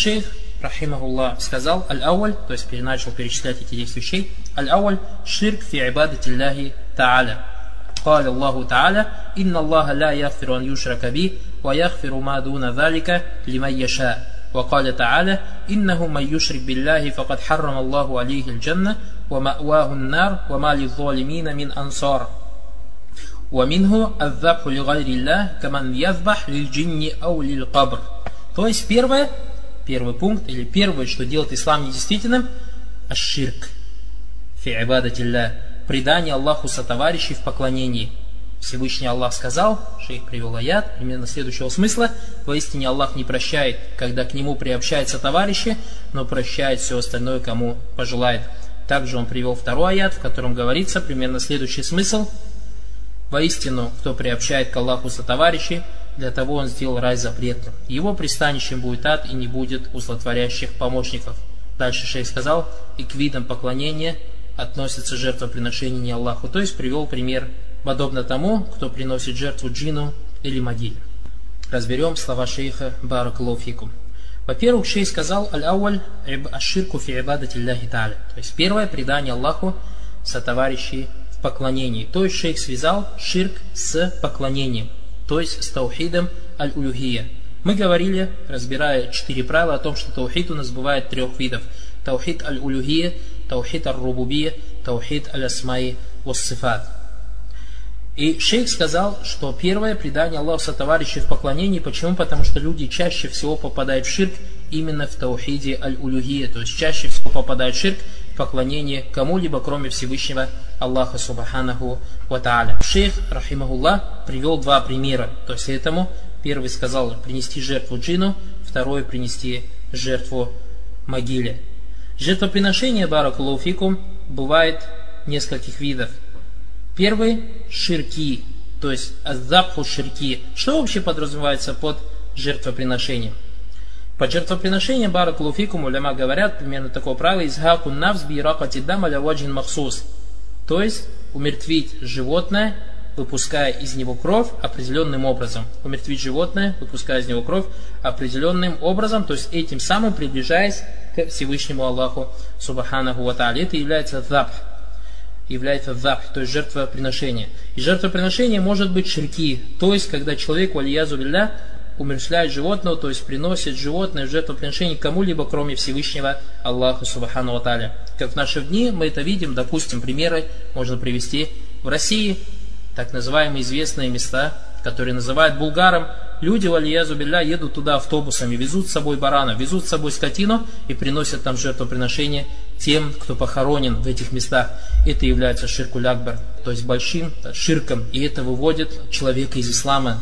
Шейх, рахимахуллах, сказал, аль-ауль, то есть начал перечислять эти 10 вещей, аль-ауль, ширк фи ибадати Аллахи та'аля. قال الله تعالى إن الله لا يغفر أن يشرك به ويغفر ما دون ذلك لمن يشاء وقال تعالى إنه من يشرك بالله فقد حرم الله عليه الجنة ومأواه النار وما للظالمين من أنصار ومنه الذبح لغير الله كمن يذبح للجن أو للقبر То есть первое, первый пункт, или первое, что делает ислам недействительным, аширк, фи ибадатилля, предание Аллаху сотоварищей в поклонении. Всевышний Аллах сказал, шейх привел аят, именно следующего смысла, поистине Аллах не прощает, когда к нему приобщаются товарищи, но прощает все остальное, кому пожелает. Также он привел второй аят, в котором говорится примерно следующий смысл. Воистину, кто приобщает к Аллаху сотоварищей, для того он сделал рай запретным. Его пристанищем будет ад и не будет у злотворящих помощников. Дальше шейх сказал, и к видам поклонения относится жертвоприношение не Аллаху. То есть привел пример подобно тому, кто приносит жертву джину или могиле. Разберем слова шейха Баракалуфику. Во-первых, шейх сказал «Аль-Ауаль аширку фи ибадати Аллахи Та'аля». То есть первое предание Аллаху сотоварищей в поклонении. То есть шейх связал ширк с поклонением, то есть с таухидом аль-улюхия. Мы говорили, разбирая четыре правила, о том, что таухид у нас бывает трех видов. Таухид аль-улюхия, таухид аль-рубубия, таухид аль-асмаи вассифат. И шейх сказал, что первое предание Аллаху сотоварищей в поклонении. Почему? Потому что люди чаще всего попадают в ширк именно в таухиде аль-улюхия. То есть чаще всего попадают в ширк в поклонении кому-либо, кроме Всевышнего Аллаха Субханаху Ва Тааля. Шейх, рахимахуллах, привел два примера. То есть этому первый сказал принести жертву джину, второй принести жертву могиле. Жертвоприношение, баракулуфикум, бывает нескольких видов. Первый – ширки, то есть азапху ширки. Что вообще подразумевается под жертвоприношением? Под жертвоприношением баракулуфикум уляма говорят примерно такое правило изхаку навс биракати дам аля ваджин махсус. То есть умертвить животное, выпуская из него кровь определенным образом. Умертвить животное, выпуская из него кровь определенным образом, то есть этим самым приближаясь к Всевышнему Аллаху Субханаху Ва Это является запх является запх, то есть жертвоприношение. И жертвоприношение может быть ширки, то есть когда человек, валиязу билля, умерщвляет животного, то есть приносит животное в жертвоприношение кому-либо, кроме Всевышнего Аллаха Субхану Аталя. Как в наши дни мы это видим, допустим, примеры можно привести в России, так называемые известные места, которые называют Булгаром, люди, валиязу билля, едут туда автобусами, везут с собой барана, везут с собой скотину и приносят там жертвоприношение тем, кто похоронен в этих местах. Это является ширкуль акбар, то есть большим ширком, и это выводит человека из ислама,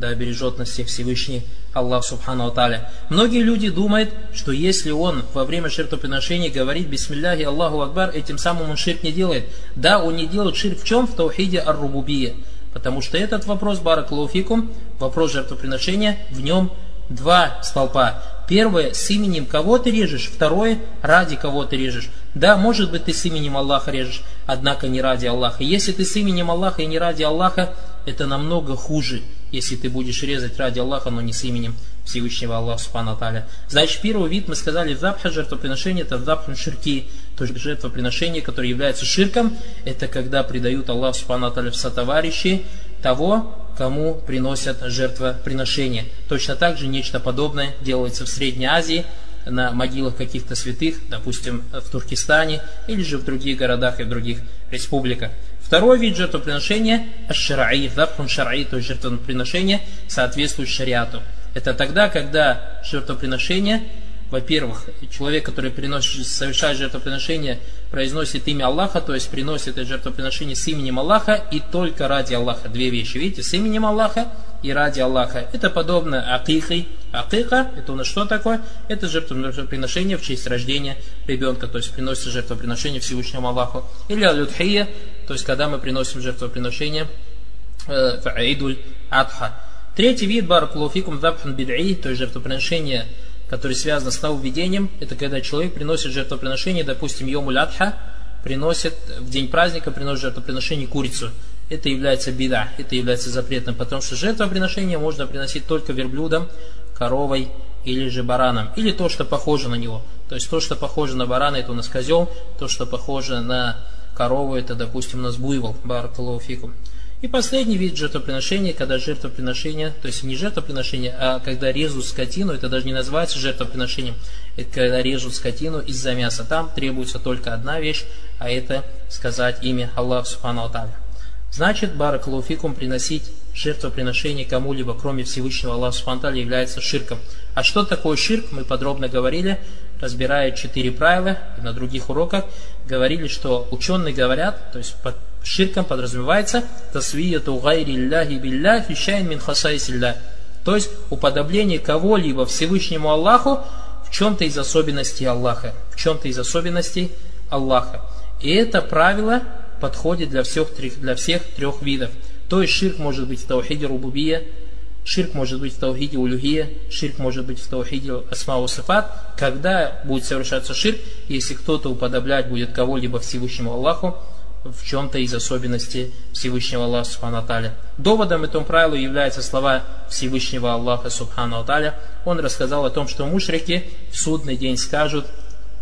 да, бережет нас всех Всевышний Аллах Субхану Аталя. Многие люди думают, что если он во время жертвоприношения говорит Бисмилляхи Аллаху Акбар, этим самым он ширк не делает. Да, он не делает ширк в чем? В таухиде ар-рубубия. Потому что этот вопрос, баракалуфикум, вопрос жертвоприношения, в нем два столпа. Первое, с именем кого ты режешь, второе, ради кого ты режешь. Да, может быть, ты с именем Аллаха режешь, однако не ради Аллаха. Если ты с именем Аллаха и не ради Аллаха, это намного хуже, если ты будешь резать ради Аллаха, но не с именем Всевышнего Аллаха Субхану Аталя. Значит, первый вид мы сказали, запха жертвоприношения, это запха ширки, то есть жертвоприношение, которое является ширком, это когда предают Аллаху Субхану Аталя в сотоварищи того, кому приносят жертвоприношение. Точно так же нечто подобное делается в Средней Азии, на могилах каких-то святых, допустим, в Туркестане или же в других городах и в других республиках. Второй вид жертвоприношения – аш-шараи, запхун шараи, то есть жертвоприношение соответствует шариату. Это тогда, когда жертвоприношение, во-первых, человек, который приносит, совершает жертвоприношение, произносит имя Аллаха, то есть приносит это жертвоприношение с именем Аллаха и только ради Аллаха. Две вещи, видите, с именем Аллаха и ради Аллаха. Это подобно акихой. Акиха, это у нас что такое? Это жертвоприношение в честь рождения ребенка, то есть приносится жертвоприношение Всевышнему Аллаху. Или алюдхия, то есть когда мы приносим жертвоприношение э, в Аидуль Адха. Третий вид баракулуфикум запхан бид'и, то есть жертвоприношение, которое связано с нововведением, это когда человек приносит жертвоприношение, допустим, Йому Лядха, приносит в день праздника, приносит жертвоприношение курицу. Это является беда, это является запретным, потому что жертвоприношение можно приносить только верблюдом, коровой или же бараном, или то, что похоже на него. То есть то, что похоже на барана, это у нас козел, то, что похоже на корову, это, допустим, у нас буйвол, баракалуфикум. И последний вид жертвоприношения, когда жертвоприношение, то есть не жертвоприношение, а когда режут скотину, это даже не называется жертвоприношением, это когда режут скотину из-за мяса. Там требуется только одна вещь, а это сказать имя Аллах Субхану Аталя. Значит, баракалуфикум приносить жертвоприношение кому-либо, кроме Всевышнего Аллаха Субхану является ширком. А что такое ширк, мы подробно говорили, разбирая четыре правила, на других уроках говорили, что ученые говорят, то есть под ширком подразумевается تسوية غير الله بالله في شيء من خصائص الله. То есть уподобление кого-либо Всевышнему Аллаху в чем-то из особенностей Аллаха. В чем-то из особенностей Аллаха. И это правило подходит для всех, для всех трех видов. То есть ширк может быть в таухиде рубубия, ширк может быть в таухиде улюхия, ширк может быть в таухиде асмау сифат. Когда будет совершаться ширк, если кто-то уподоблять будет кого-либо Всевышнему Аллаху, в чем-то из особенностей Всевышнего Аллаха Субхану Доводом этому правилу являются слова Всевышнего Аллаха Субхану Он рассказал о том, что мушрики в судный день скажут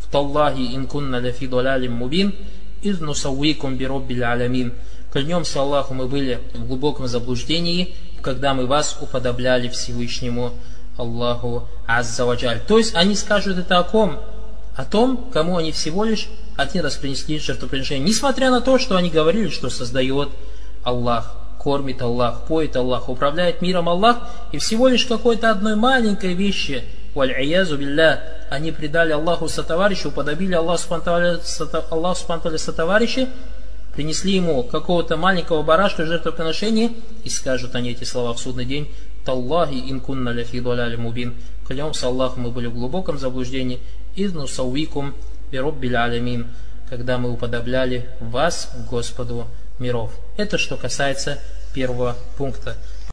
в Таллахи инкунна ляфи мубин из нусауикум бироббиль алямин. Клянемся Аллаху, мы были в глубоком заблуждении, когда мы вас уподобляли Всевышнему Аллаху Аззаваджаль. То есть они скажут это о ком? О том, кому они всего лишь один раз принесли жертвоприношение. Несмотря на то, что они говорили, что создает Аллах, кормит Аллах, поет Аллах, управляет миром Аллах, и всего лишь какой-то одной маленькой вещи, валь-аязу билля, они предали Аллаху сотоварища, уподобили Аллаху спантали сотоварища, принесли ему какого-то маленького барашка жертвоприношения, и скажут они эти слова в судный день, Таллахи инкунна ляфи мубин. Клянемся Аллаху, мы были в глубоком заблуждении, изну сауикум бироббиль алямин, когда мы уподобляли вас Господу миров. Это что касается первого пункта.